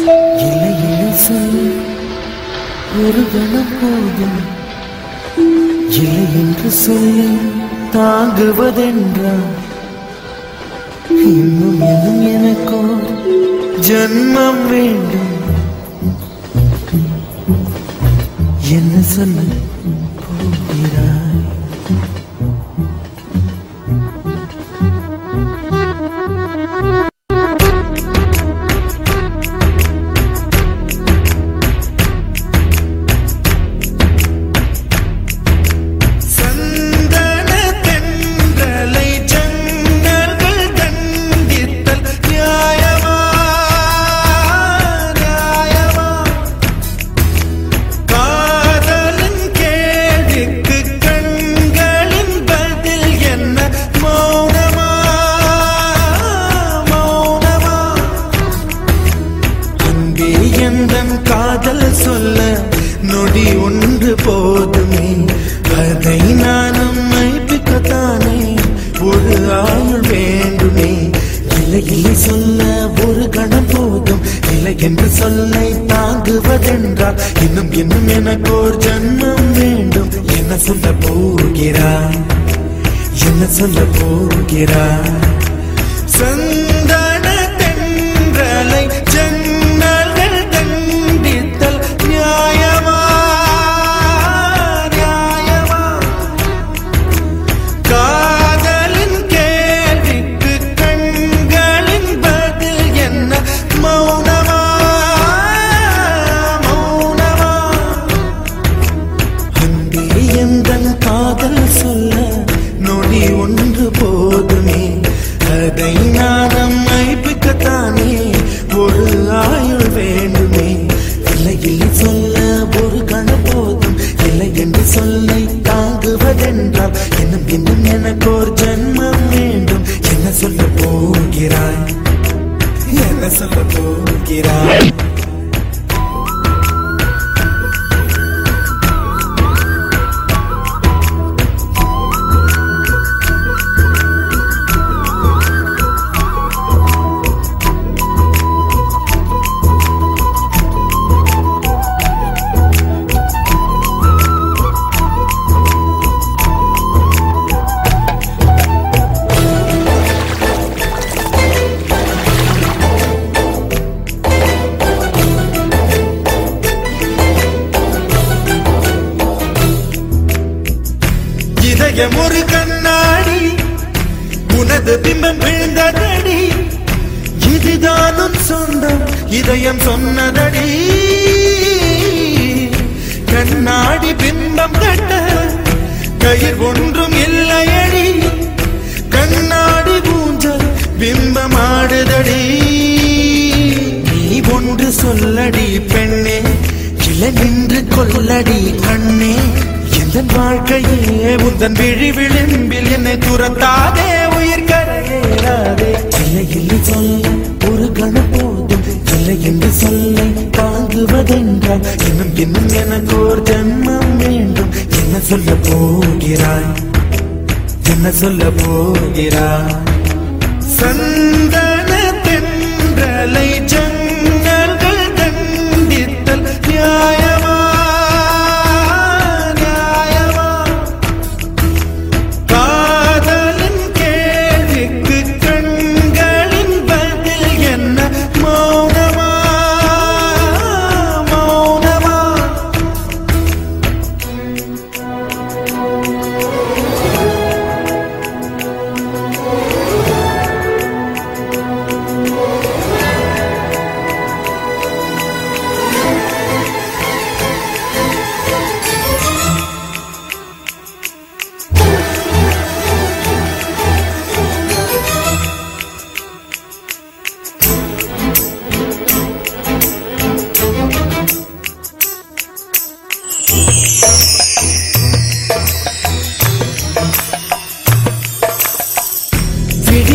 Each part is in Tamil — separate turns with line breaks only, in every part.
இல்லை இல்லை சொல் ஒரு கணம் போதும். இல்லை என்று சொல்ல தாங்குவதென்றா இன்னும் இன்னும் எனக்கோ ஜன்மம் வேண்டும். என்ன சொல்ல போகிறார் இன்னும் இன்னும் எனக்கு ஒரு ஜன்மம் வேண்டும். என்ன சொல்ல போகிறாய்? என்ன சொல்ல போகிறாய்? போகிறாய் இதயம் ஒரு கண்ணாடி உனது பிம்பம் விழுந்ததடி. இதுதானும் சொந்தம் இதயம் சொன்னதடி. கண்ணாடி பிம்பம் கட்ட கயிர் ஒன்றும் இல்லையடி. கண்ணாடி ஊஞ்சல் பிம்பம் ஆடுதடி நீ ஒன்று சொல்லடி பெண்ணே கிளை நின்று கொல்லடி கண்ணே. என் வாழ்க்கையே உந்தன் விழி விளிம்பில் என்னை துரத்தாதே உயிர் கரையேறாதே. இல்லை என்று சொல்ல ஒரு கண போதும் இல்லை என்று சொல்ல தாங்குவதென்றால் இன்னும் இன்னும் எனக்கு ஒரு ஜென்மம் வேண்டும். என்ன சொல்ல போகிறாய்? என்ன சொல்ல போகிறாய்? சந்தன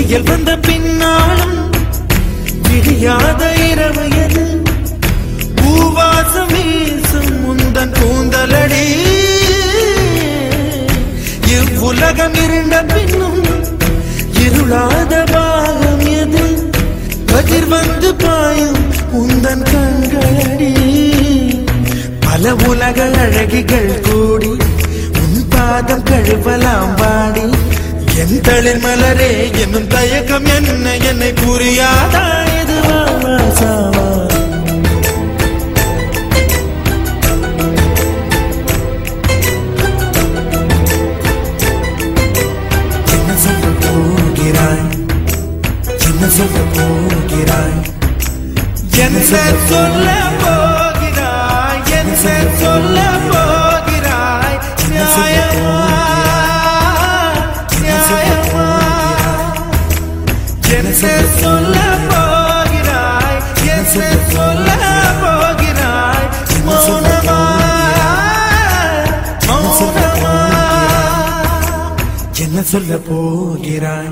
புயல் வந்த பின்னாலும் விடியாத இரவு எது? பூவாசம் வீசும் முந்தன் கூந்தலடி. இவ்வுலகம் இருண்ட பின்னும் இருளாத பாகம் எது? கதிர் வந்து பாயும் உந்தன் கண்களடி. பல உலக அழகிகள் கூடி உன் பாதம் கழுவலாம் பாடி என் தளிர் மலரே என்னும் தயக்கம் என்ன என்னை புரியாதா? இதுவா வாவா என்ன சொல்ல போகிறாய்? என்ன சொல்ல போகிறாய்? என்ன சொல்ல சொல்ல போகிறாய்